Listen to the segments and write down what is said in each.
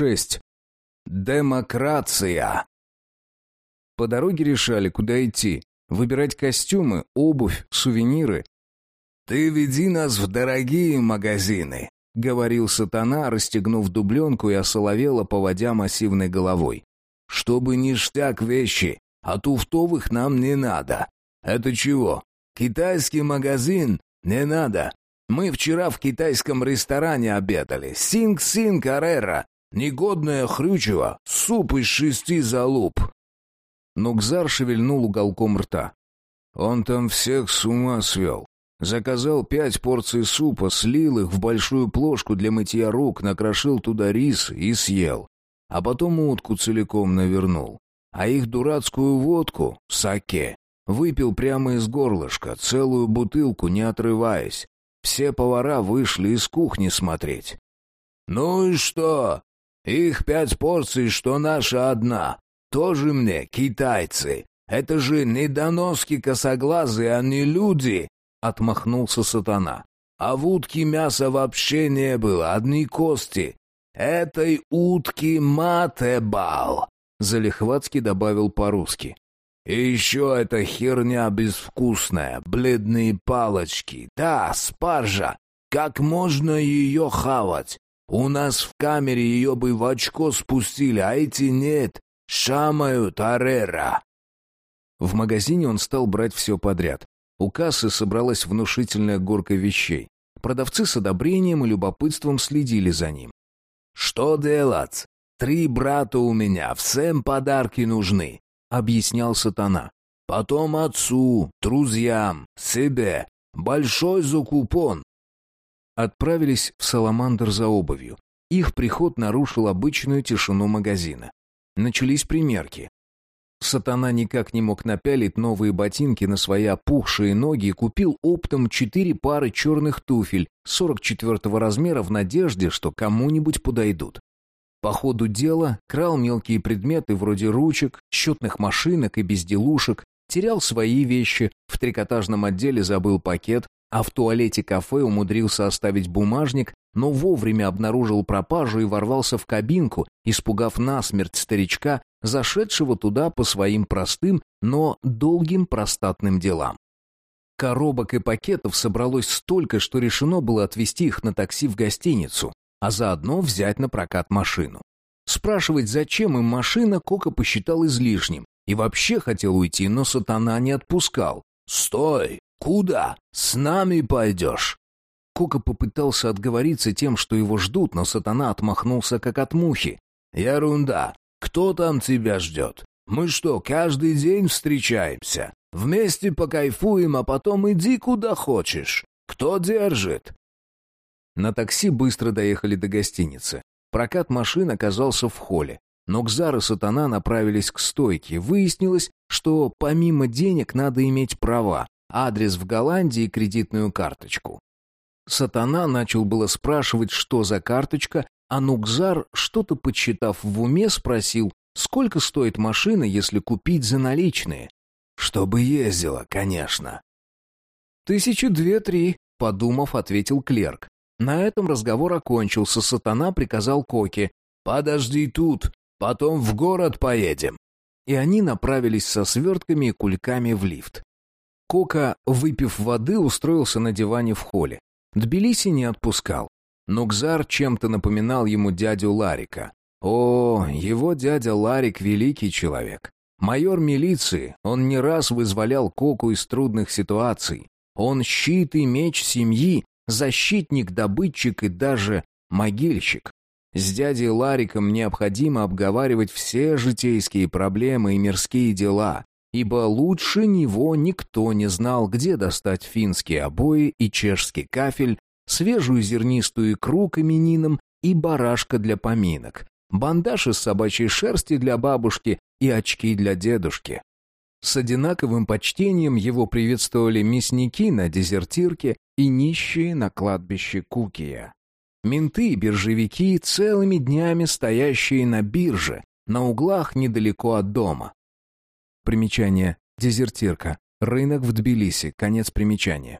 6. Демокрация. По дороге решали, куда идти. Выбирать костюмы, обувь, сувениры. «Ты веди нас в дорогие магазины», — говорил сатана, расстегнув дубленку и осоловело, поводя массивной головой. «Чтобы ништяк вещи, а туфтовых нам не надо. Это чего? Китайский магазин? Не надо. Мы вчера в китайском ресторане обедали. Синг-синг арера. Негодное хрючево. Суп из шести залуп. Нукзар шевельнул уголком рта. Он там всех с ума свел. Заказал пять порций супа, слил их в большую плошку для мытья рук, накрошил туда рис и съел. А потом утку целиком навернул. А их дурацкую водку, саке, выпил прямо из горлышка, целую бутылку, не отрываясь. Все повара вышли из кухни смотреть. «Ну и что? Их пять порций, что наша одна. Тоже мне, китайцы. Это же не доноски косоглазые, а не люди!» — отмахнулся сатана. «А в утке мяса вообще не было, одни кости. Этой утки матебал!» — Залихватский добавил по-русски. И еще эта херня безвкусная, бледные палочки. Да, спаржа. Как можно ее хавать? У нас в камере ее бы в очко спустили, а эти нет. Шамают арера. В магазине он стал брать все подряд. У кассы собралась внушительная горка вещей. Продавцы с одобрением и любопытством следили за ним. «Что делать? Три брата у меня, всем подарки нужны. — объяснял сатана. «Потом отцу, друзьям, себе. Большой закупон». Отправились в Саламандр за обувью. Их приход нарушил обычную тишину магазина. Начались примерки. Сатана никак не мог напялить новые ботинки на свои опухшие ноги и купил оптом четыре пары черных туфель 44 размера в надежде, что кому-нибудь подойдут. По ходу дела крал мелкие предметы вроде ручек, счетных машинок и безделушек, терял свои вещи, в трикотажном отделе забыл пакет, а в туалете кафе умудрился оставить бумажник, но вовремя обнаружил пропажу и ворвался в кабинку, испугав насмерть старичка, зашедшего туда по своим простым, но долгим простатным делам. Коробок и пакетов собралось столько, что решено было отвезти их на такси в гостиницу а заодно взять на прокат машину. Спрашивать, зачем им машина, Кока посчитал излишним и вообще хотел уйти, но сатана не отпускал. «Стой! Куда? С нами пойдешь!» Кока попытался отговориться тем, что его ждут, но сатана отмахнулся, как от мухи. «Ерунда! Кто там тебя ждет? Мы что, каждый день встречаемся? Вместе покайфуем, а потом иди куда хочешь. Кто держит? На такси быстро доехали до гостиницы. Прокат машин оказался в холле. Но Кзар и Сатана направились к стойке. Выяснилось, что помимо денег надо иметь права, адрес в Голландии и кредитную карточку. Сатана начал было спрашивать, что за карточка, а Нукзар, что-то подсчитав в уме, спросил, сколько стоит машина, если купить за наличные. «Чтобы ездила, конечно». «Тысячи две-три», — подумав, ответил клерк. На этом разговор окончился. Сатана приказал Коке «Подожди тут, потом в город поедем». И они направились со свертками и кульками в лифт. Кока, выпив воды, устроился на диване в холле. Тбилиси не отпускал. Но Кзар чем-то напоминал ему дядю Ларика. О, его дядя Ларик — великий человек. Майор милиции, он не раз вызволял Коку из трудных ситуаций. Он щит и меч семьи, защитник, добытчик и даже могильщик. С дядей Лариком необходимо обговаривать все житейские проблемы и мирские дела, ибо лучше него никто не знал, где достать финские обои и чешский кафель, свежую зернистую икру к именинам и барашка для поминок, бандаж из собачьей шерсти для бабушки и очки для дедушки. С одинаковым почтением его приветствовали мясники на дезертирке и нищие на кладбище Кукия. Менты и биржевики, целыми днями стоящие на бирже, на углах недалеко от дома. Примечание. Дезертирка. Рынок в Тбилиси. Конец примечания.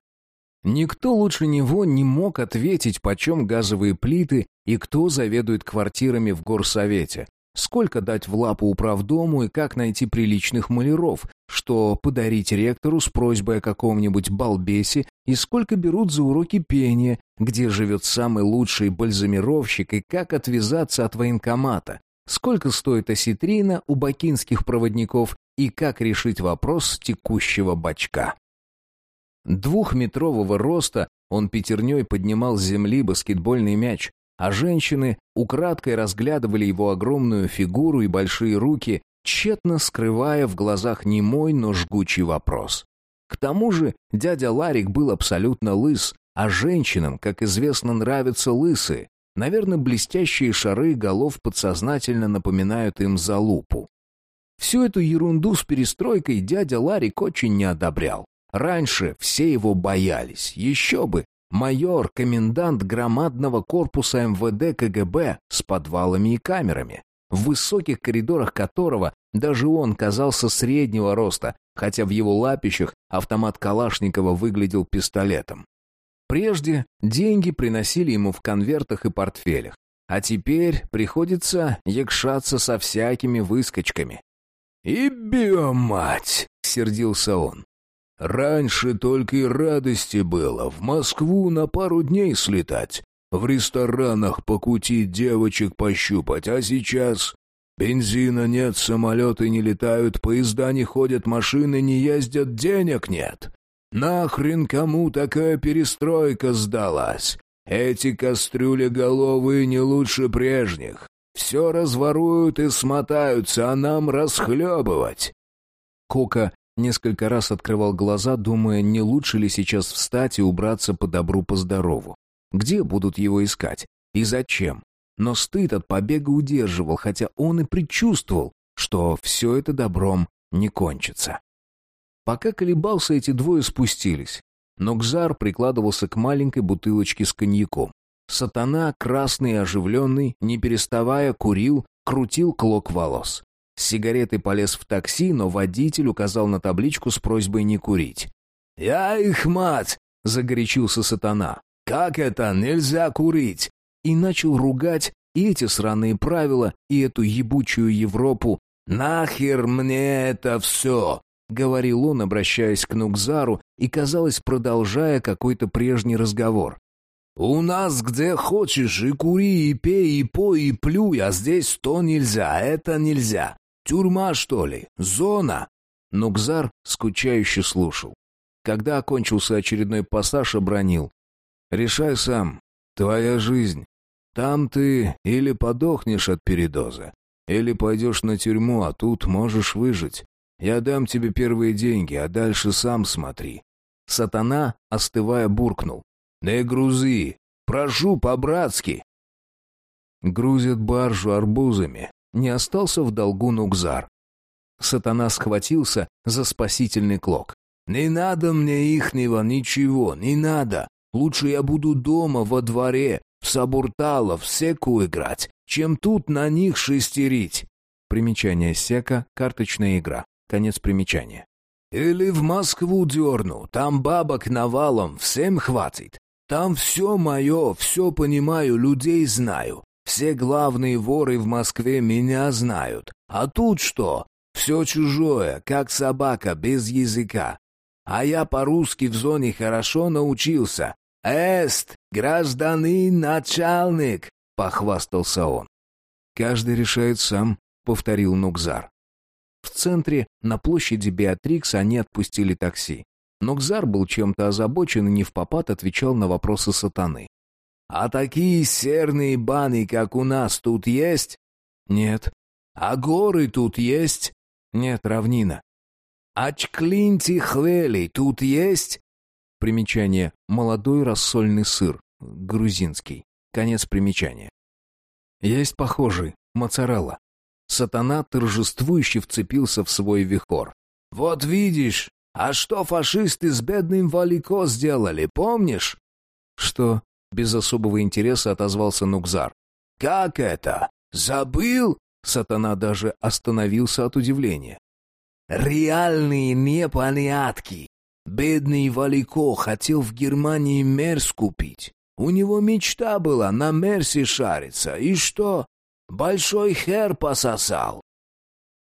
Никто лучше него не мог ответить, почем газовые плиты и кто заведует квартирами в горсовете, сколько дать в лапу управдому и как найти приличных маляров, что подарить ректору с просьбой о каком-нибудь балбесе и сколько берут за уроки пения, где живет самый лучший бальзамировщик и как отвязаться от военкомата, сколько стоит осетрина у бакинских проводников и как решить вопрос текущего бачка. Двухметрового роста он пятерней поднимал с земли баскетбольный мяч, а женщины украдкой разглядывали его огромную фигуру и большие руки, тщетно скрывая в глазах немой, но жгучий вопрос. К тому же дядя Ларик был абсолютно лыс, а женщинам, как известно, нравятся лысые. Наверное, блестящие шары голов подсознательно напоминают им залупу. Всю эту ерунду с перестройкой дядя Ларик очень не одобрял. Раньше все его боялись, еще бы, Майор, комендант громадного корпуса МВД КГБ с подвалами и камерами, в высоких коридорах которого даже он казался среднего роста, хотя в его лапищах автомат Калашникова выглядел пистолетом. Прежде деньги приносили ему в конвертах и портфелях, а теперь приходится якшаться со всякими выскочками. «И биомать!» — сердился он. Раньше только и радости было в Москву на пару дней слетать, в ресторанах покутить девочек пощупать, а сейчас... Бензина нет, самолеты не летают, поезда не ходят, машины не ездят, денег нет. Нахрен кому такая перестройка сдалась? Эти кастрюли головые не лучше прежних. Все разворуют и смотаются, а нам расхлебывать. Кока Несколько раз открывал глаза, думая, не лучше ли сейчас встать и убраться по добру, по здорову. Где будут его искать? И зачем? Но стыд от побега удерживал, хотя он и предчувствовал, что все это добром не кончится. Пока колебался, эти двое спустились. Но Гзар прикладывался к маленькой бутылочке с коньяком. Сатана, красный и оживленный, не переставая, курил, крутил клок волос. С сигаретой полез в такси, но водитель указал на табличку с просьбой не курить. «Я их мать!» — загорячился сатана. «Как это? Нельзя курить!» И начал ругать и эти сраные правила, и эту ебучую Европу. «Нахер мне это все!» — говорил он, обращаясь к Нукзару и, казалось, продолжая какой-то прежний разговор. «У нас где хочешь и кури, и пей, и пой, и плюй, а здесь то нельзя, это нельзя. Тюрьма, что ли? Зона?» Нукзар скучающе слушал. Когда окончился очередной пассаж, обронил. «Решай сам. Твоя жизнь. Там ты или подохнешь от передоза, или пойдешь на тюрьму, а тут можешь выжить. Я дам тебе первые деньги, а дальше сам смотри». Сатана, остывая, буркнул. «Не грузи! Прошу по-братски!» Грузят баржу арбузами, не остался в долгу Нукзар. Сатана схватился за спасительный клок. «Не надо мне ихнего ничего, не надо. Лучше я буду дома, во дворе, в Сабурталов, в секу играть, чем тут на них шестерить». Примечание сека — карточная игра. Конец примечания. «Или в Москву дерну, там бабок навалом, всем хватит. Там все мое, все понимаю, людей знаю. Все главные воры в Москве меня знают. А тут что? Все чужое, как собака, без языка. А я по-русски в зоне хорошо научился. «Эст, гражданин начальник!» — похвастался он. «Каждый решает сам», — повторил Нукзар. В центре, на площади Беатрикс, они отпустили такси. Нукзар был чем-то озабочен и не в попад отвечал на вопросы сатаны. А такие серные баны, как у нас, тут есть? Нет. А горы тут есть? Нет, равнина. А чклинти хвели тут есть? Примечание. Молодой рассольный сыр. Грузинский. Конец примечания. Есть похожий. Моцарелла. Сатана торжествующе вцепился в свой вихор. «Вот видишь, а что фашисты с бедным Валико сделали, помнишь?» «Что?» Без особого интереса отозвался Нукзар. «Как это? Забыл?» Сатана даже остановился от удивления. «Реальные непонятки. Бедный Валико хотел в Германии мерз купить. У него мечта была на Мерси шариться. И что? Большой хер пососал.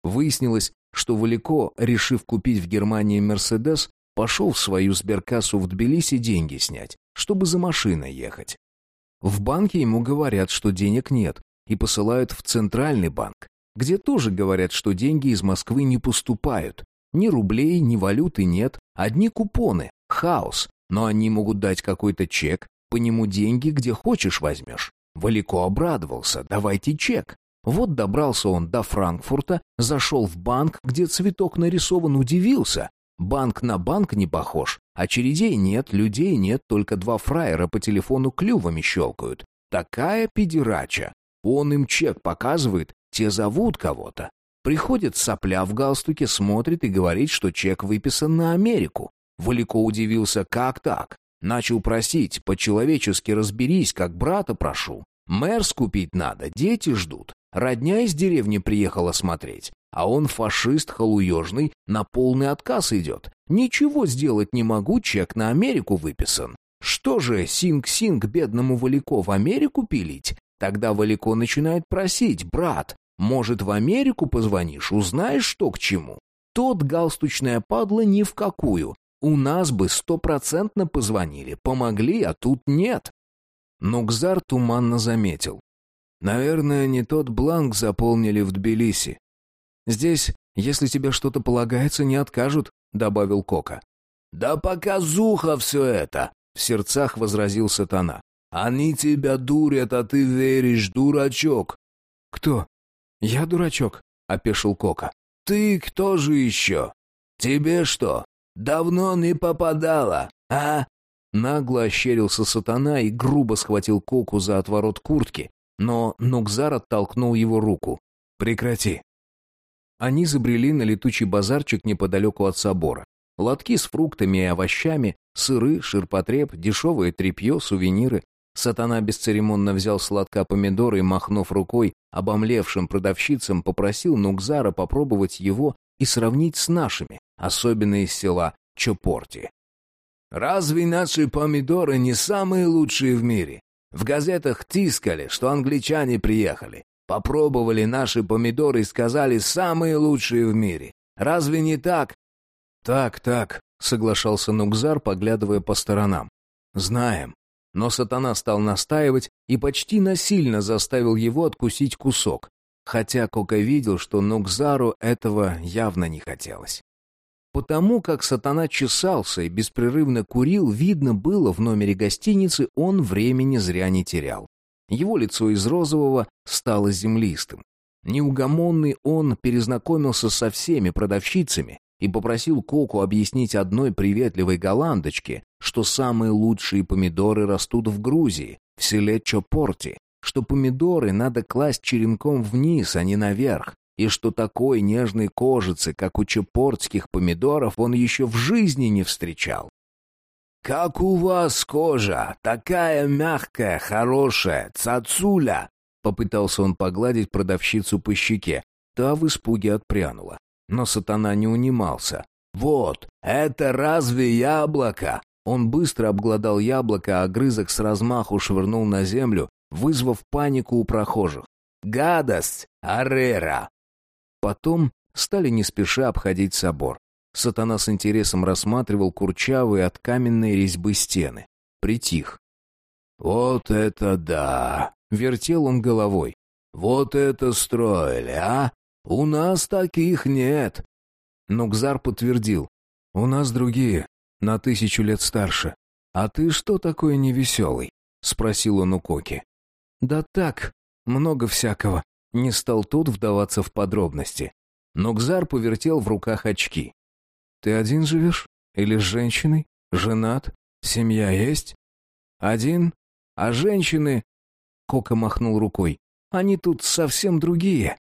Выяснилось, что Валико, решив купить в Германии «Мерседес», пошел в свою сберкассу в Тбилиси деньги снять, чтобы за машиной ехать. В банке ему говорят, что денег нет, и посылают в Центральный банк, где тоже говорят, что деньги из Москвы не поступают. Ни рублей, ни валюты нет, одни купоны, хаос, но они могут дать какой-то чек, по нему деньги где хочешь возьмешь. Валико обрадовался, давайте чек. Вот добрался он до Франкфурта, зашел в банк, где цветок нарисован, удивился. Банк на банк не похож. Очередей нет, людей нет, только два фраера по телефону клювами щелкают. Такая педерача. Он им чек показывает, те зовут кого-то. Приходит сопля в галстуке, смотрит и говорит, что чек выписан на Америку. Валико удивился, как так? Начал просить, по-человечески разберись, как брата прошу. Мэр скупить надо, дети ждут. Родня из деревни приехала смотреть, а он фашист халуежный, на полный отказ идет. Ничего сделать не могу, чек на Америку выписан. Что же, синг-синг бедному Валико в Америку пилить? Тогда Валико начинает просить, брат, может, в Америку позвонишь, узнаешь, что к чему? Тот галстучная падла ни в какую. У нас бы стопроцентно позвонили, помогли, а тут нет. Нукзар туманно заметил. Наверное, не тот бланк заполнили в Тбилиси. Здесь, если тебе что-то полагается, не откажут, добавил Кока. Да показуха все это, в сердцах возразил сатана. Они тебя дурят, а ты веришь, дурачок. Кто? Я дурачок, опешил Кока. Ты кто же еще? Тебе что, давно не попадала, а? Нагло ощерился сатана и грубо схватил Коку за отворот куртки, но Нукзар оттолкнул его руку. «Прекрати». Они забрели на летучий базарчик неподалеку от собора. Лотки с фруктами и овощами, сыры, ширпотреб, дешевое тряпье, сувениры. Сатана бесцеремонно взял сладка помидоры и, махнув рукой, обомлевшим продавщицам попросил Нукзара попробовать его и сравнить с нашими, особенно из села Чопорти. «Разве наши помидоры не самые лучшие в мире? В газетах тискали, что англичане приехали. Попробовали наши помидоры и сказали «самые лучшие в мире». Разве не так?» «Так, так», — соглашался Нукзар, поглядывая по сторонам. «Знаем». Но сатана стал настаивать и почти насильно заставил его откусить кусок, хотя Кока видел, что Нукзару этого явно не хотелось. Потому как сатана чесался и беспрерывно курил, видно было в номере гостиницы, он времени зря не терял. Его лицо из розового стало землистым. Неугомонный он перезнакомился со всеми продавщицами и попросил Коку объяснить одной приветливой голландочке, что самые лучшие помидоры растут в Грузии, в селе Чопорти, что помидоры надо класть черенком вниз, а не наверх, и что такой нежной кожицы, как у чепортских помидоров, он еще в жизни не встречал. «Как у вас кожа, такая мягкая, хорошая, цацуля!» Попытался он погладить продавщицу по щеке. Та в испуге отпрянула. Но сатана не унимался. «Вот, это разве яблоко?» Он быстро обглодал яблоко, а огрызок с размаху швырнул на землю, вызвав панику у прохожих. «Гадость! Арера! Потом стали не спеша обходить собор. Сатана с интересом рассматривал курчавые от каменной резьбы стены. Притих. «Вот это да!» — вертел он головой. «Вот это строили, а? У нас таких нет!» Но Гзар подтвердил. «У нас другие, на тысячу лет старше. А ты что такой невеселый?» — спросил он у Коки. «Да так, много всякого. Не стал тот вдаваться в подробности. Но Гзар повертел в руках очки. «Ты один живешь? Или с женщиной? Женат? Семья есть?» «Один? А женщины...» Кока махнул рукой. «Они тут совсем другие».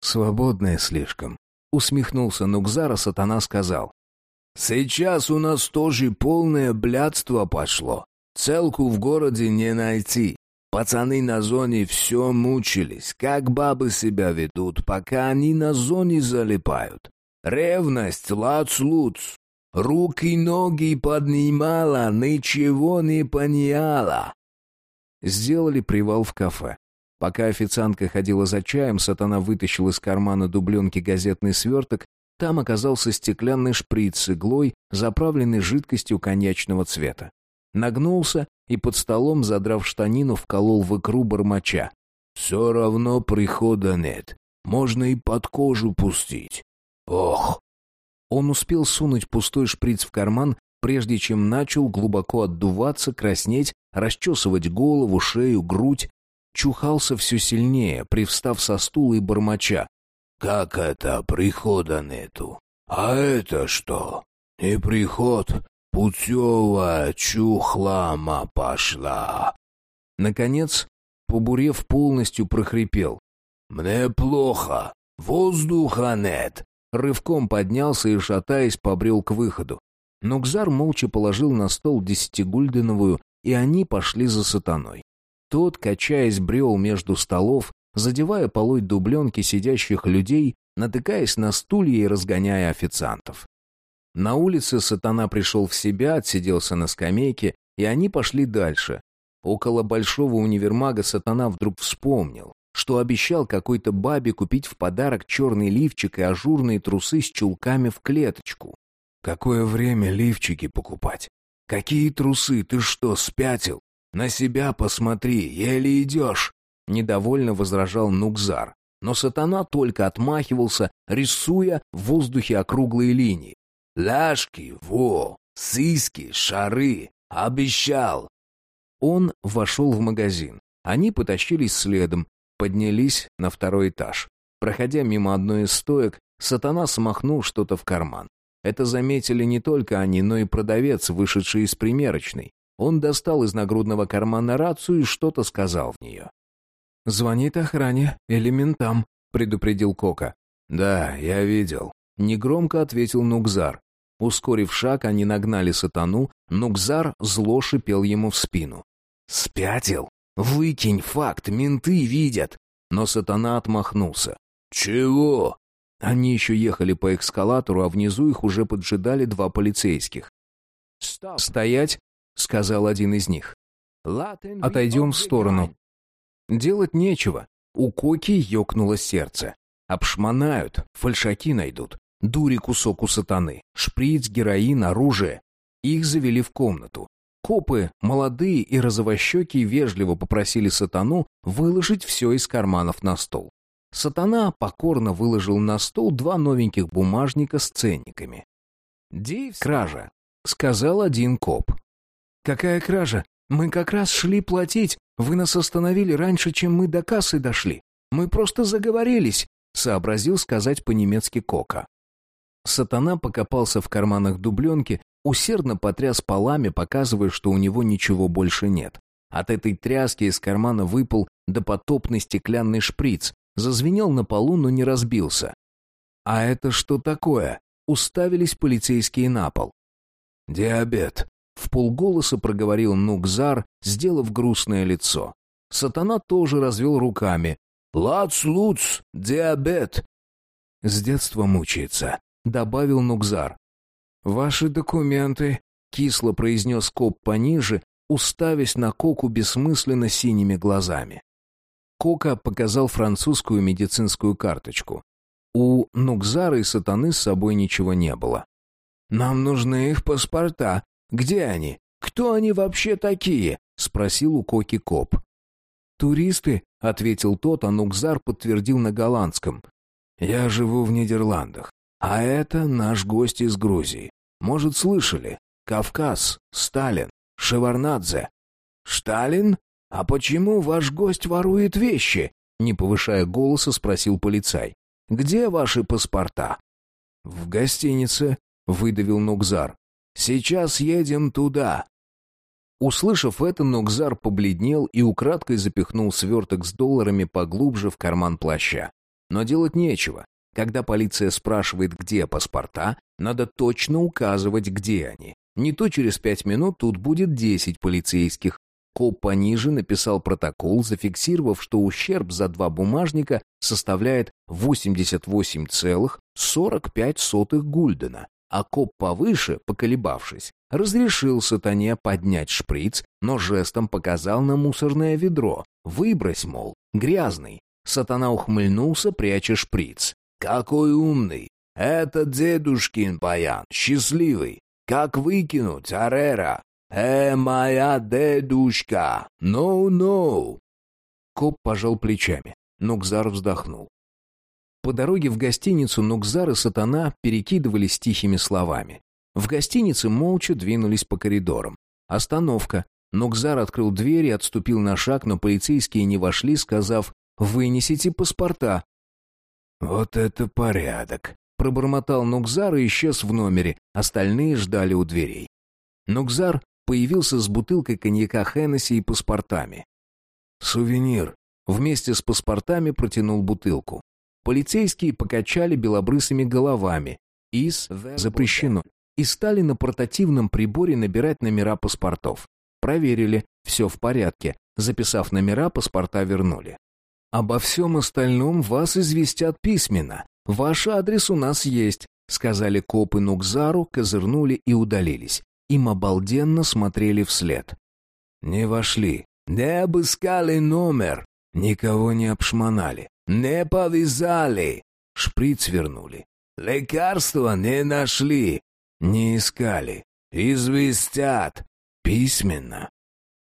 «Свободные слишком», — усмехнулся Нукзар, а сатана сказал. «Сейчас у нас тоже полное блядство пошло. Целку в городе не найти. Пацаны на зоне все мучились, как бабы себя ведут, пока они на зоне залипают. Ревность, лац-луц. Руки-ноги поднимала, ничего не поняла. сделали привал в кафе. Пока официантка ходила за чаем, сатана вытащил из кармана дубленки газетный сверток, там оказался стеклянный шприц с иглой, заправленный жидкостью коньячного цвета. Нагнулся и под столом, задрав штанину, вколол в икру бормоча. «Все равно прихода нет. Можно и под кожу пустить. Ох!» Он успел сунуть пустой шприц в карман, прежде чем начал глубоко отдуваться, краснеть, расчесывать голову, шею, грудь. Чухался все сильнее, привстав со стула и бормоча. «Как это прихода нету? А это что? Не приход, путевая чухлама пошла!» Наконец, побурев полностью прохрипел. «Мне плохо, воздуха нет!» Рывком поднялся и, шатаясь, побрел к выходу. Нукзар молча положил на стол десятигульденовую, и они пошли за сатаной. Тот, качаясь, брел между столов, задевая полой дубленки сидящих людей, натыкаясь на стулья и разгоняя официантов. На улице сатана пришел в себя, отсиделся на скамейке, и они пошли дальше. Около большого универмага сатана вдруг вспомнил, что обещал какой-то бабе купить в подарок черный лифчик и ажурные трусы с чулками в клеточку. Какое время лифчики покупать? Какие трусы? Ты что, спятил? На себя посмотри, еле идешь. Недовольно возражал Нукзар. Но сатана только отмахивался, рисуя в воздухе округлые линии. «Ляжки, во, сиськи, шары, обещал!» Он вошел в магазин. Они потащились следом, поднялись на второй этаж. Проходя мимо одной из стоек, сатана смахнул что-то в карман. Это заметили не только они, но и продавец, вышедший из примерочной. Он достал из нагрудного кармана рацию и что-то сказал в нее. «Звонит охране или ментам», — предупредил Кока. «Да, я видел», — негромко ответил Нукзар. Ускорив шаг, они нагнали сатану, Нукзар зло шипел ему в спину. «Спятил? Выкинь факт, менты видят!» Но сатана отмахнулся. «Чего?» Они еще ехали по эскалатору, а внизу их уже поджидали два полицейских. «Стоять!» — сказал один из них. «Отойдем в сторону». Делать нечего. У Коки ёкнуло сердце. Обшмонают, фальшаки найдут. Дури кусок у сатаны. Шприц, героин, оружие. Их завели в комнату. Копы, молодые и розовощекие, вежливо попросили сатану выложить все из карманов на стол. Сатана покорно выложил на стол два новеньких бумажника с ценниками. «Кража», — сказал один коп. «Какая кража? Мы как раз шли платить. Вы нас остановили раньше, чем мы до кассы дошли. Мы просто заговорились», — сообразил сказать по-немецки Кока. Сатана покопался в карманах дубленки, усердно потряс полами, показывая, что у него ничего больше нет. От этой тряски из кармана выпал допотопный стеклянный шприц, Зазвенел на полу, но не разбился. «А это что такое?» Уставились полицейские на пол. «Диабет», — в полголоса проговорил Нукзар, сделав грустное лицо. Сатана тоже развел руками. «Лац-луц, диабет!» «С детства мучается», — добавил Нукзар. «Ваши документы», — кисло произнес коп пониже, уставясь на Коку бессмысленно синими глазами. Кока показал французскую медицинскую карточку. У Нукзара и Сатаны с собой ничего не было. «Нам нужны их паспорта. Где они? Кто они вообще такие?» — спросил у Коки коп. «Туристы», — ответил тот, а Нукзар подтвердил на голландском. «Я живу в Нидерландах, а это наш гость из Грузии. Может, слышали? Кавказ, Сталин, Шеварнадзе». «Сталин?» «А почему ваш гость ворует вещи?» Не повышая голоса, спросил полицай. «Где ваши паспорта?» «В гостинице», — выдавил Нукзар. «Сейчас едем туда». Услышав это, Нукзар побледнел и украдкой запихнул сверток с долларами поглубже в карман плаща. Но делать нечего. Когда полиция спрашивает, где паспорта, надо точно указывать, где они. Не то через пять минут тут будет десять полицейских, Коп пониже написал протокол, зафиксировав, что ущерб за два бумажника составляет 88,45 гульдена, а коп повыше, поколебавшись, разрешил сатане поднять шприц, но жестом показал на мусорное ведро. «Выбрось, мол, грязный». Сатана ухмыльнулся, пряча шприц. «Какой умный! Это дедушкин баян, счастливый! Как выкинуть, Арера? Э, моя дедушка! Ну-ну!» Коп пожал плечами. Нукзар вздохнул. По дороге в гостиницу Нукзар и Сатана перекидывались тихими словами. В гостинице молча двинулись по коридорам. Остановка. Нукзар открыл дверь и отступил на шаг, но полицейские не вошли, сказав «Вынесите паспорта». «Вот это порядок!» Пробормотал Нукзар и исчез в номере, остальные ждали у дверей. Нукзар появился с бутылкой коньяка Хеннесси и паспортами. «Сувенир». Вместе с паспортами протянул бутылку. Полицейские покачали белобрысыми головами. ИС запрещено. И стали на портативном приборе набирать номера паспортов. Проверили, все в порядке. Записав номера, паспорта вернули. «Обо всем остальном вас известят письменно. Ваш адрес у нас есть», — сказали копы Нукзару, козырнули и удалились. Им обалденно смотрели вслед. «Не вошли. Не обыскали номер. Никого не обшмонали. Не повязали. Шприц вернули. Лекарства не нашли. Не искали. Известят. Письменно.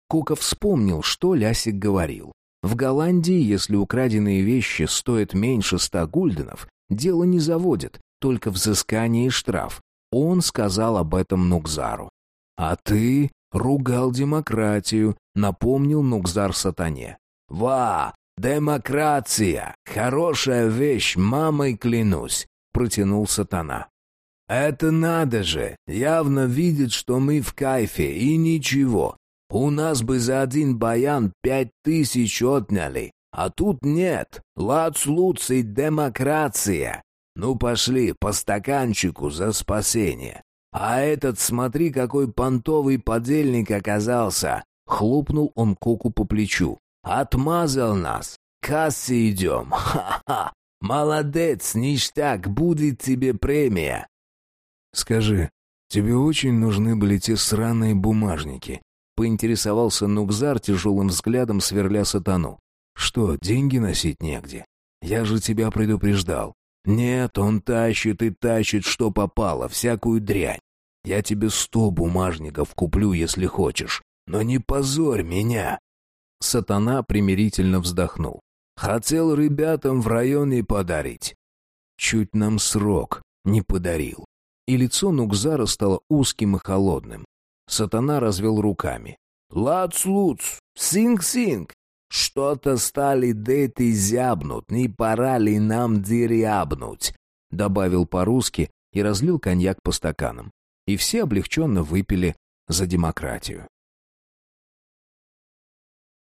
Кока вспомнил, что Лясик говорил. В Голландии, если украденные вещи стоят меньше ста гульденов, дело не заводят, только взыскание и штраф. Он сказал об этом Нукзару. «А ты ругал демократию», — напомнил Нукзар сатане. «Ва! «Демократия! Хорошая вещь, мамой клянусь!» — протянул сатана. «Это надо же! Явно видит, что мы в кайфе, и ничего. У нас бы за один баян пять тысяч отняли, а тут нет. Лац-луц и демократия. Ну пошли, по стаканчику за спасение. А этот, смотри, какой понтовый подельник оказался!» Хлопнул он Коку по плечу. Отмазал нас. К кассе идем. Ха-ха. Молодец, ништяк, будет тебе премия. Скажи, тебе очень нужны были те сраные бумажники? Поинтересовался Нукзар тяжелым взглядом, сверля сатану. Что, деньги носить негде? Я же тебя предупреждал. Нет, он тащит и тащит, что попало, всякую дрянь. Я тебе сто бумажников куплю, если хочешь. Но не позорь меня. Сатана примирительно вздохнул. «Хотел ребятам в районе подарить. Чуть нам срок не подарил». И лицо Нукзара стало узким и холодным. Сатана развел руками. «Лац-луц! Синг-синг! Что-то стали дети зябнут, не пора ли нам дерябнуть?» Добавил по-русски и разлил коньяк по стаканам. И все облегченно выпили за демократию.